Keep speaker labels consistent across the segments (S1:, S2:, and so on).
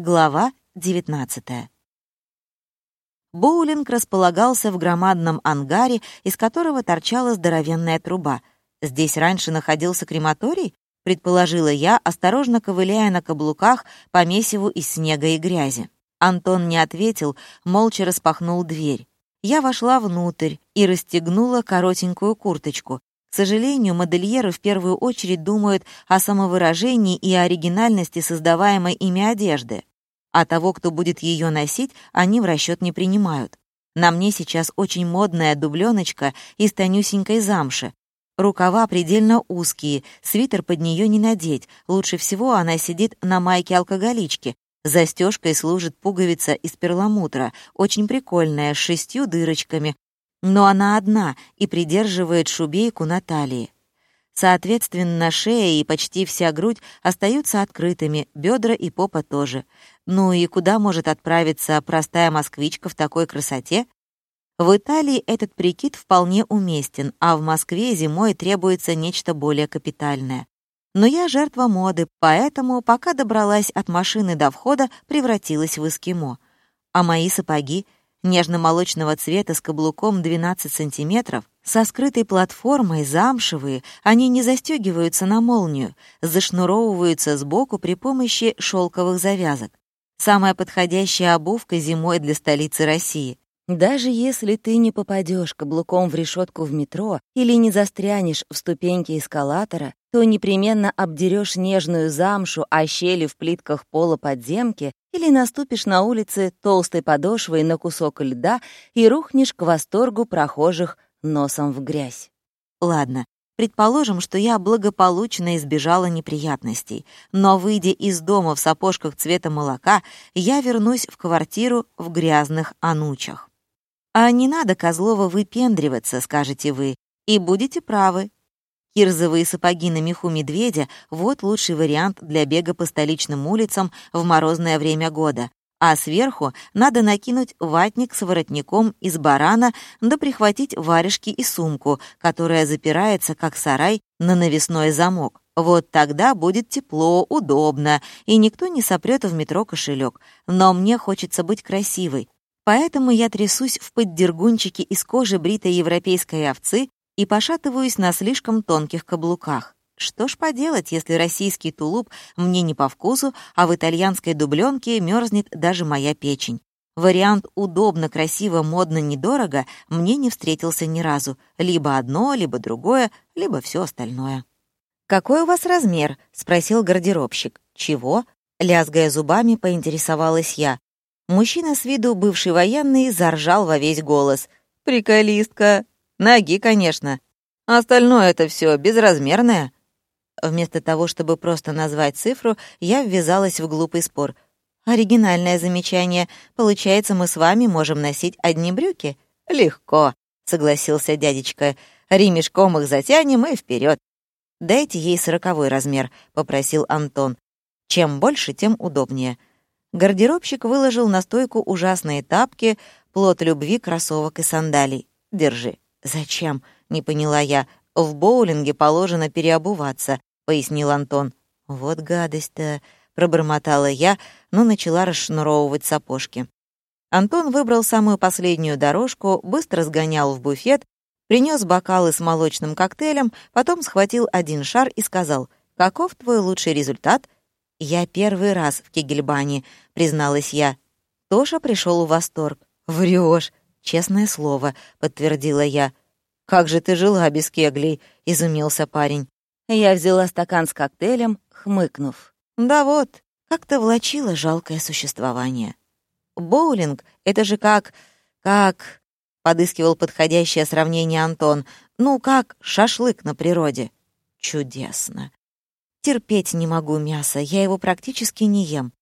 S1: Глава 19. Боулинг располагался в громадном ангаре, из которого торчала здоровенная труба. Здесь раньше находился крематорий, предположила я, осторожно ковыляя на каблуках по месиву из снега и грязи. Антон не ответил, молча распахнул дверь. Я вошла внутрь и расстегнула коротенькую курточку. К сожалению, модельеры в первую очередь думают о самовыражении и оригинальности создаваемой ими одежды а того, кто будет ее носить, они в расчет не принимают. На мне сейчас очень модная дубленочка из тонюсенькой замши. Рукава предельно узкие, свитер под нее не надеть. Лучше всего она сидит на майке алкоголички. Застежкой служит пуговица из перламутра, очень прикольная, с шестью дырочками. Но она одна и придерживает шубейку на талии. Соответственно, шея и почти вся грудь остаются открытыми, бедра и попа тоже. Ну и куда может отправиться простая москвичка в такой красоте? В Италии этот прикид вполне уместен, а в Москве зимой требуется нечто более капитальное. Но я жертва моды, поэтому, пока добралась от машины до входа, превратилась в эскимо. А мои сапоги — нежно-молочного цвета с каблуком 12 сантиметров, со скрытой платформой, замшевые, они не застегиваются на молнию, зашнуровываются сбоку при помощи шелковых завязок. Самая подходящая обувка зимой для столицы России. Даже если ты не попадешь каблуком в решетку в метро или не застрянешь в ступеньке эскалатора, то непременно обдерешь нежную замшу о щели в плитках пола подземки или наступишь на улице толстой подошвой на кусок льда и рухнешь к восторгу прохожих носом в грязь. Ладно, предположим, что я благополучно избежала неприятностей, но, выйдя из дома в сапожках цвета молока, я вернусь в квартиру в грязных анучах. «А не надо, Козлова, выпендриваться», — скажете вы, и будете правы. Кирзовые сапоги на меху медведя — вот лучший вариант для бега по столичным улицам в морозное время года. А сверху надо накинуть ватник с воротником из барана, да прихватить варежки и сумку, которая запирается, как сарай, на навесной замок. Вот тогда будет тепло, удобно, и никто не сопрет в метро кошелек. Но мне хочется быть красивой, Поэтому я трясусь в поддергунчике из кожи бритой европейской овцы и пошатываюсь на слишком тонких каблуках. Что ж поделать, если российский тулуп мне не по вкусу, а в итальянской дубленке мерзнет даже моя печень. Вариант удобно, красиво, модно, недорого мне не встретился ни разу. Либо одно, либо другое, либо все остальное. «Какой у вас размер?» — спросил гардеробщик. «Чего?» — лязгая зубами, поинтересовалась я. Мужчина с виду бывший военный заржал во весь голос. «Приколистка! Ноги, конечно. Остальное это все безразмерное». Вместо того, чтобы просто назвать цифру, я ввязалась в глупый спор. «Оригинальное замечание. Получается, мы с вами можем носить одни брюки?» «Легко», — согласился дядечка. «Ремешком их затянем и вперед. «Дайте ей сороковой размер», — попросил Антон. «Чем больше, тем удобнее». Гардеробщик выложил на стойку ужасные тапки, плод любви, кроссовок и сандалий. «Держи». «Зачем?» — не поняла я. «В боулинге положено переобуваться», — пояснил Антон. «Вот гадость-то», — пробормотала я, но начала расшнуровывать сапожки. Антон выбрал самую последнюю дорожку, быстро сгонял в буфет, принес бокалы с молочным коктейлем, потом схватил один шар и сказал, «Каков твой лучший результат?» «Я первый раз в Кегельбане», — призналась я. Тоша пришел в восторг. «Врёшь, честное слово», — подтвердила я. «Как же ты жила без кеглей?» — изумился парень. Я взяла стакан с коктейлем, хмыкнув. «Да вот, как-то влачило жалкое существование. Боулинг — это же как... как...» — подыскивал подходящее сравнение Антон. «Ну, как шашлык на природе». «Чудесно. Терпеть не могу мясо, я его практически не ем.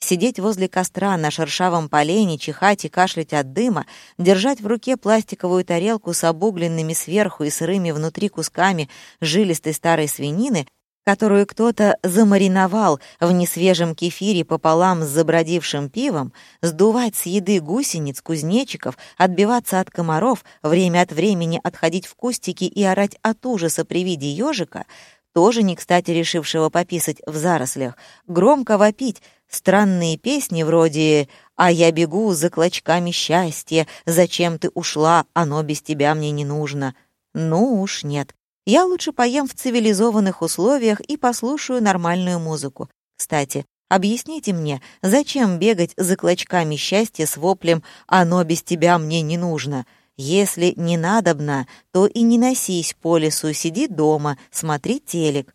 S1: Сидеть возле костра на шершавом полене, чихать и кашлять от дыма, держать в руке пластиковую тарелку с обугленными сверху и сырыми внутри кусками жилистой старой свинины, которую кто-то замариновал в несвежем кефире пополам с забродившим пивом, сдувать с еды гусениц, кузнечиков, отбиваться от комаров, время от времени отходить в кустики и орать от ужаса при виде ежика — тоже не кстати решившего пописать в зарослях, громко вопить странные песни вроде «А я бегу за клочками счастья, зачем ты ушла, оно без тебя мне не нужно». Ну уж нет. Я лучше поем в цивилизованных условиях и послушаю нормальную музыку. Кстати, объясните мне, зачем бегать за клочками счастья с воплем «Оно без тебя мне не нужно»? Если не надобно, то и не носись по лесу, сиди дома, смотри телек.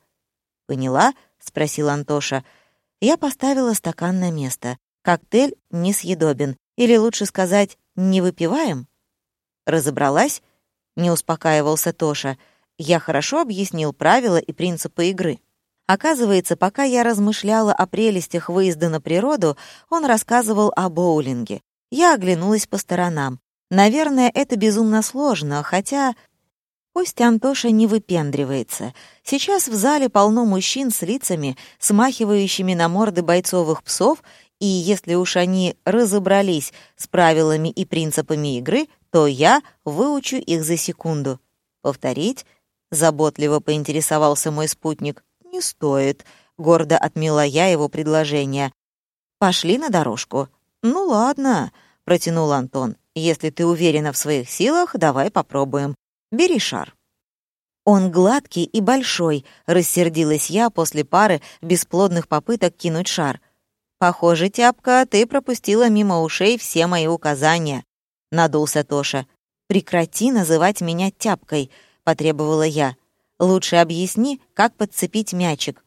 S1: «Поняла?» — спросил Антоша. Я поставила стакан на место. Коктейль несъедобен. Или лучше сказать, не выпиваем? Разобралась? Не успокаивался Тоша. Я хорошо объяснил правила и принципы игры. Оказывается, пока я размышляла о прелестях выезда на природу, он рассказывал о боулинге. Я оглянулась по сторонам. Наверное, это безумно сложно, хотя... Пусть Антоша не выпендривается. Сейчас в зале полно мужчин с лицами, смахивающими на морды бойцовых псов, и если уж они разобрались с правилами и принципами игры, то я выучу их за секунду. Повторить? Заботливо поинтересовался мой спутник. Не стоит. Гордо отмела я его предложение. Пошли на дорожку. Ну ладно, протянул Антон. Если ты уверена в своих силах, давай попробуем. Бери шар». «Он гладкий и большой», — рассердилась я после пары бесплодных попыток кинуть шар. «Похоже, тяпка, ты пропустила мимо ушей все мои указания», — надулся Тоша. «Прекрати называть меня тяпкой», — потребовала я. «Лучше объясни, как подцепить мячик».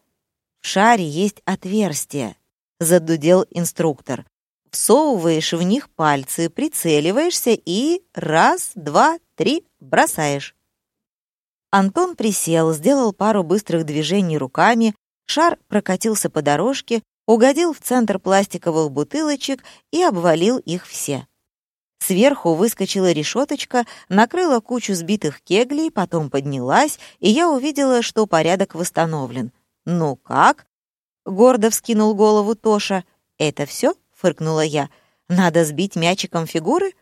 S1: «В шаре есть отверстие», — задудел инструктор всовываешь в них пальцы, прицеливаешься и раз, два, три бросаешь. Антон присел, сделал пару быстрых движений руками, шар прокатился по дорожке, угодил в центр пластиковых бутылочек и обвалил их все. Сверху выскочила решеточка, накрыла кучу сбитых кеглей, потом поднялась, и я увидела, что порядок восстановлен. «Ну как?» — гордо вскинул голову Тоша. «Это все?» — фыркнула я. «Надо сбить мячиком фигуры?»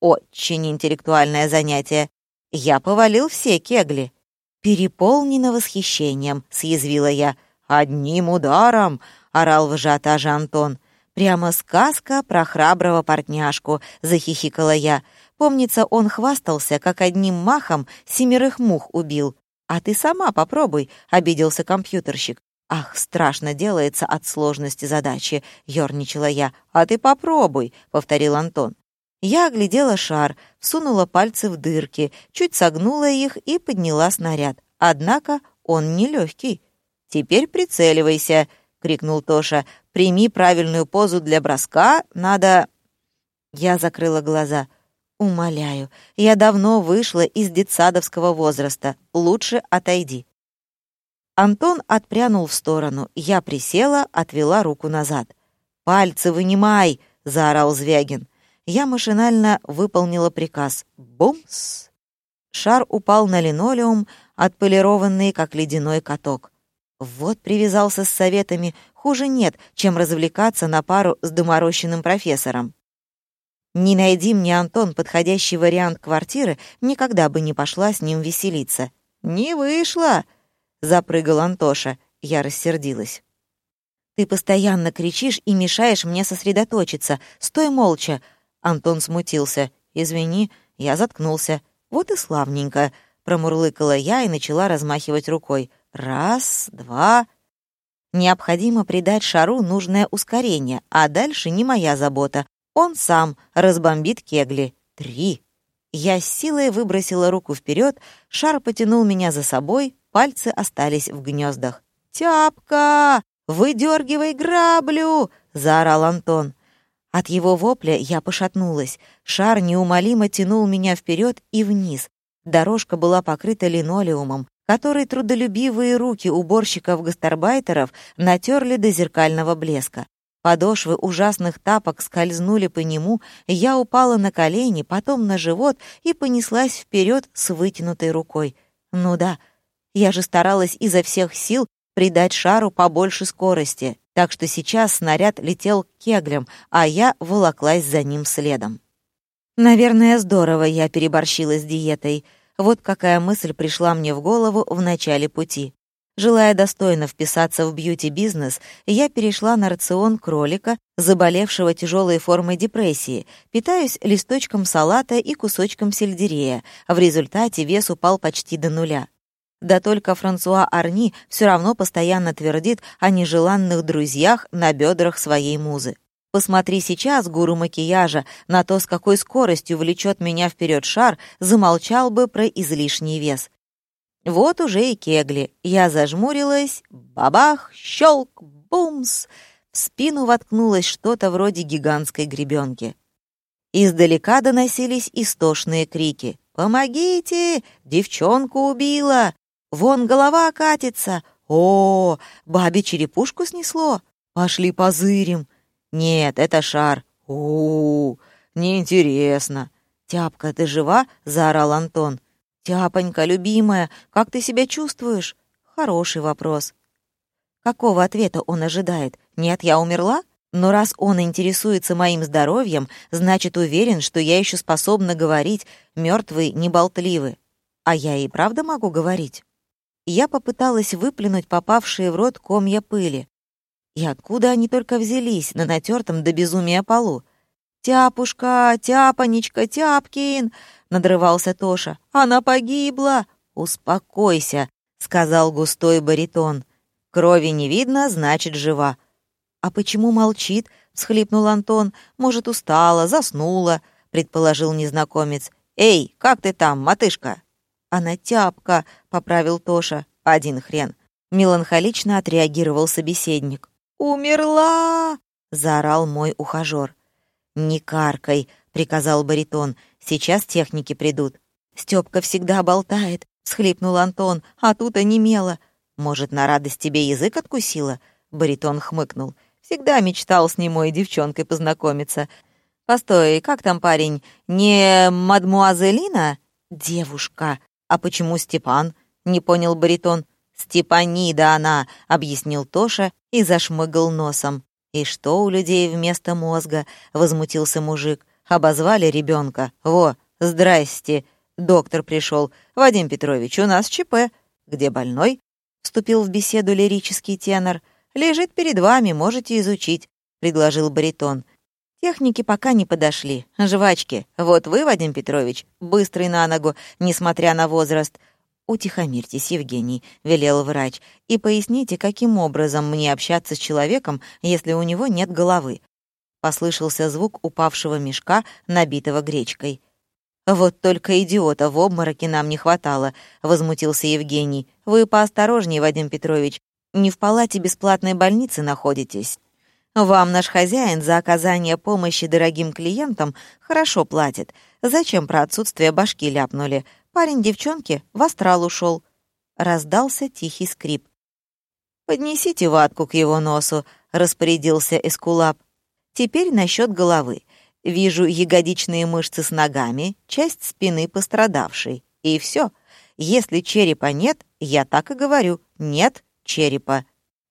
S1: «Очень интеллектуальное занятие. Я повалил все кегли». «Переполнено восхищением», — съязвила я. «Одним ударом!» — орал в ажиотаже Антон. «Прямо сказка про храброго портняшку», — захихикала я. «Помнится, он хвастался, как одним махом семерых мух убил. А ты сама попробуй», — обиделся компьютерщик. «Ах, страшно делается от сложности задачи», — ерничала я. «А ты попробуй», — повторил Антон. Я оглядела шар, всунула пальцы в дырки, чуть согнула их и подняла снаряд. Однако он нелегкий. «Теперь прицеливайся», — крикнул Тоша. «Прими правильную позу для броска. Надо...» Я закрыла глаза. «Умоляю, я давно вышла из детсадовского возраста. Лучше отойди». Антон отпрянул в сторону. Я присела, отвела руку назад. «Пальцы вынимай!» — заорал Звягин. Я машинально выполнила приказ. Бумс! Шар упал на линолеум, отполированный, как ледяной каток. Вот привязался с советами. Хуже нет, чем развлекаться на пару с доморощенным профессором. Не найди мне, Антон, подходящий вариант квартиры, никогда бы не пошла с ним веселиться. «Не вышло!» Запрыгал Антоша. Я рассердилась. «Ты постоянно кричишь и мешаешь мне сосредоточиться. Стой молча!» Антон смутился. «Извини, я заткнулся. Вот и славненько!» Промурлыкала я и начала размахивать рукой. «Раз, два...» Необходимо придать шару нужное ускорение, а дальше не моя забота. Он сам разбомбит кегли. Три. Я с силой выбросила руку вперед, шар потянул меня за собой, пальцы остались в гнездах. «Тяпка! Выдергивай граблю!» — заорал Антон. От его вопля я пошатнулась. Шар неумолимо тянул меня вперед и вниз. Дорожка была покрыта линолеумом, который трудолюбивые руки уборщиков-гастарбайтеров натерли до зеркального блеска. Подошвы ужасных тапок скользнули по нему, я упала на колени, потом на живот и понеслась вперед с вытянутой рукой. Ну да, я же старалась изо всех сил придать шару побольше скорости, так что сейчас снаряд летел кеглям, а я волоклась за ним следом. Наверное, здорово я переборщила с диетой. Вот какая мысль пришла мне в голову в начале пути. Желая достойно вписаться в бьюти-бизнес, я перешла на рацион кролика, заболевшего тяжелой формой депрессии, питаюсь листочком салата и кусочком сельдерея, в результате вес упал почти до нуля. Да только Франсуа Арни все равно постоянно твердит о нежеланных друзьях на бедрах своей музы. Посмотри сейчас, гуру макияжа, на то, с какой скоростью влечет меня вперед шар, замолчал бы про излишний вес. Вот уже и кегли. Я зажмурилась. Бабах, щелк, бумс. В спину воткнулось что-то вроде гигантской гребенки. Издалека доносились истошные крики. «Помогите! Девчонку убила! Вон голова катится! О, бабе черепушку снесло! Пошли позырим! Нет, это шар! у, -у, -у неинтересно!» «Тяпка, ты жива?» — заорал Антон. «Тяпонька, любимая, как ты себя чувствуешь?» Хороший вопрос. Какого ответа он ожидает? «Нет, я умерла?» Но раз он интересуется моим здоровьем, значит, уверен, что я еще способна говорить, мертвый не болтливы. А я и правда могу говорить? Я попыталась выплюнуть попавшие в рот комья пыли. И откуда они только взялись на натертом до безумия полу? «Тяпушка, тяпонечка, тяпкин!» — надрывался Тоша. «Она погибла!» «Успокойся!» — сказал густой баритон. «Крови не видно, значит, жива». «А почему молчит?» — всхлипнул Антон. «Может, устала, заснула», — предположил незнакомец. «Эй, как ты там, матышка?» «Она тяпка», — поправил Тоша. «Один хрен». Меланхолично отреагировал собеседник. «Умерла!» — заорал мой ухажер. «Не каркай», — приказал баритон. «Сейчас техники придут». «Стёпка всегда болтает», — всхлипнул Антон, «а тут онемело». «Может, на радость тебе язык откусила?» Баритон хмыкнул. «Всегда мечтал с немой девчонкой познакомиться. Постой, как там парень? Не мадмуазелина?» «Девушка. А почему Степан?» — не понял баритон. «Степанида она», — объяснил Тоша и зашмыгал носом. «И что у людей вместо мозга?» — возмутился мужик. «Обозвали ребенка. Во, здрасте. Доктор пришел. Вадим Петрович, у нас ЧП. Где больной?» — вступил в беседу лирический тенор. «Лежит перед вами, можете изучить», — предложил баритон. Техники пока не подошли. Жвачки. Вот вы, Вадим Петрович, быстрый на ногу, несмотря на возраст. «Утихомирьтесь, Евгений», — велел врач, «и поясните, каким образом мне общаться с человеком, если у него нет головы». Послышался звук упавшего мешка, набитого гречкой. «Вот только идиота в обмороке нам не хватало», — возмутился Евгений. «Вы поосторожнее, Вадим Петрович. Не в палате бесплатной больницы находитесь. Вам наш хозяин за оказание помощи дорогим клиентам хорошо платит. Зачем про отсутствие башки ляпнули? Парень девчонки в астрал ушел. Раздался тихий скрип. «Поднесите ватку к его носу», — распорядился Эскулап. «Теперь насчет головы. Вижу ягодичные мышцы с ногами, часть спины пострадавшей. И все. Если черепа нет, я так и говорю. Нет черепа.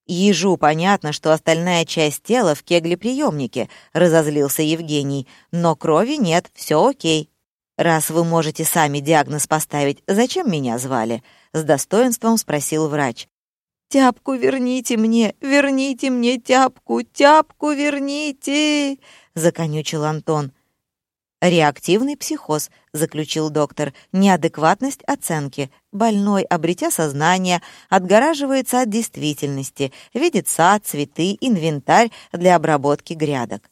S1: Ежу понятно, что остальная часть тела в кегле-приемнике, разозлился Евгений. Но крови нет, все окей. «Раз вы можете сами диагноз поставить, зачем меня звали?» — с достоинством спросил врач. «Тяпку верните мне! Верните мне тяпку! Тяпку верните!» — законючил Антон. «Реактивный психоз», — заключил доктор, «неадекватность оценки. Больной, обретя сознание, отгораживается от действительности, видит сад, цветы, инвентарь для обработки грядок».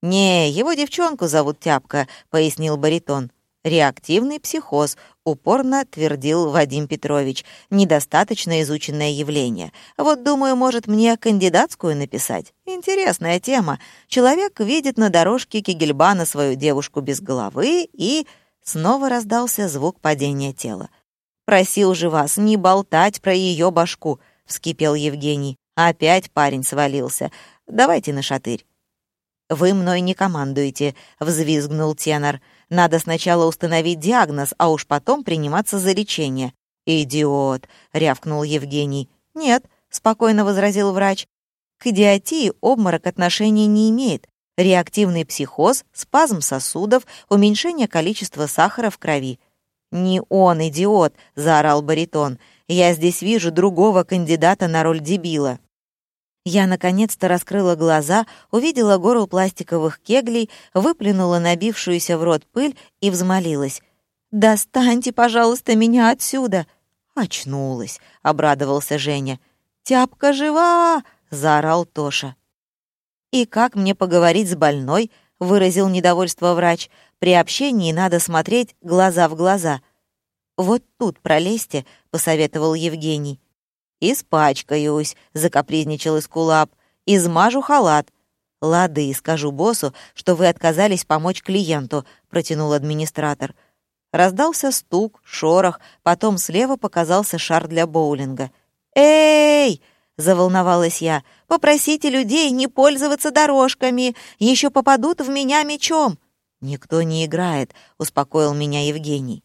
S1: «Не, его девчонку зовут Тяпка», — пояснил баритон. Реактивный психоз, упорно твердил Вадим Петрович. Недостаточно изученное явление. Вот, думаю, может мне кандидатскую написать. Интересная тема. Человек видит на дорожке Кигельбана свою девушку без головы и... Снова раздался звук падения тела. «Просил же вас не болтать про ее башку», — вскипел Евгений. Опять парень свалился. «Давайте на шатырь». «Вы мной не командуете», — взвизгнул тенор. Надо сначала установить диагноз, а уж потом приниматься за лечение». «Идиот!» — рявкнул Евгений. «Нет», — спокойно возразил врач. «К идиотии обморок отношения не имеет. Реактивный психоз, спазм сосудов, уменьшение количества сахара в крови». «Не он, идиот!» — заорал баритон. Я здесь вижу другого кандидата на роль дебила». Я наконец-то раскрыла глаза, увидела гору пластиковых кеглей, выплюнула набившуюся в рот пыль и взмолилась. «Достаньте, пожалуйста, меня отсюда!» «Очнулась», — обрадовался Женя. «Тяпка жива!» — заорал Тоша. «И как мне поговорить с больной?» — выразил недовольство врач. «При общении надо смотреть глаза в глаза». «Вот тут пролезьте», — посоветовал Евгений. «Испачкаюсь», — закапризничал Искулап. «Измажу халат». «Лады, скажу боссу, что вы отказались помочь клиенту», — протянул администратор. Раздался стук, шорох, потом слева показался шар для боулинга. «Эй!» — заволновалась я. «Попросите людей не пользоваться дорожками, еще попадут в меня мечом». «Никто не играет», — успокоил меня Евгений.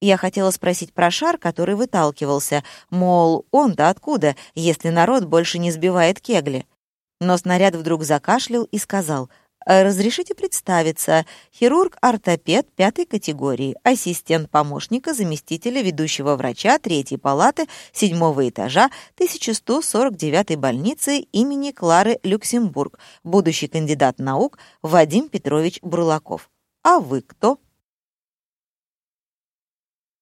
S1: Я хотела спросить про шар, который выталкивался, мол, он-то откуда, если народ больше не сбивает кегли. Но снаряд вдруг закашлял и сказал, «Разрешите представиться, хирург-ортопед пятой категории, ассистент помощника заместителя ведущего врача третьей палаты седьмого этажа 1149 больницы имени Клары Люксембург, будущий кандидат наук Вадим Петрович Бурлаков. А вы кто?»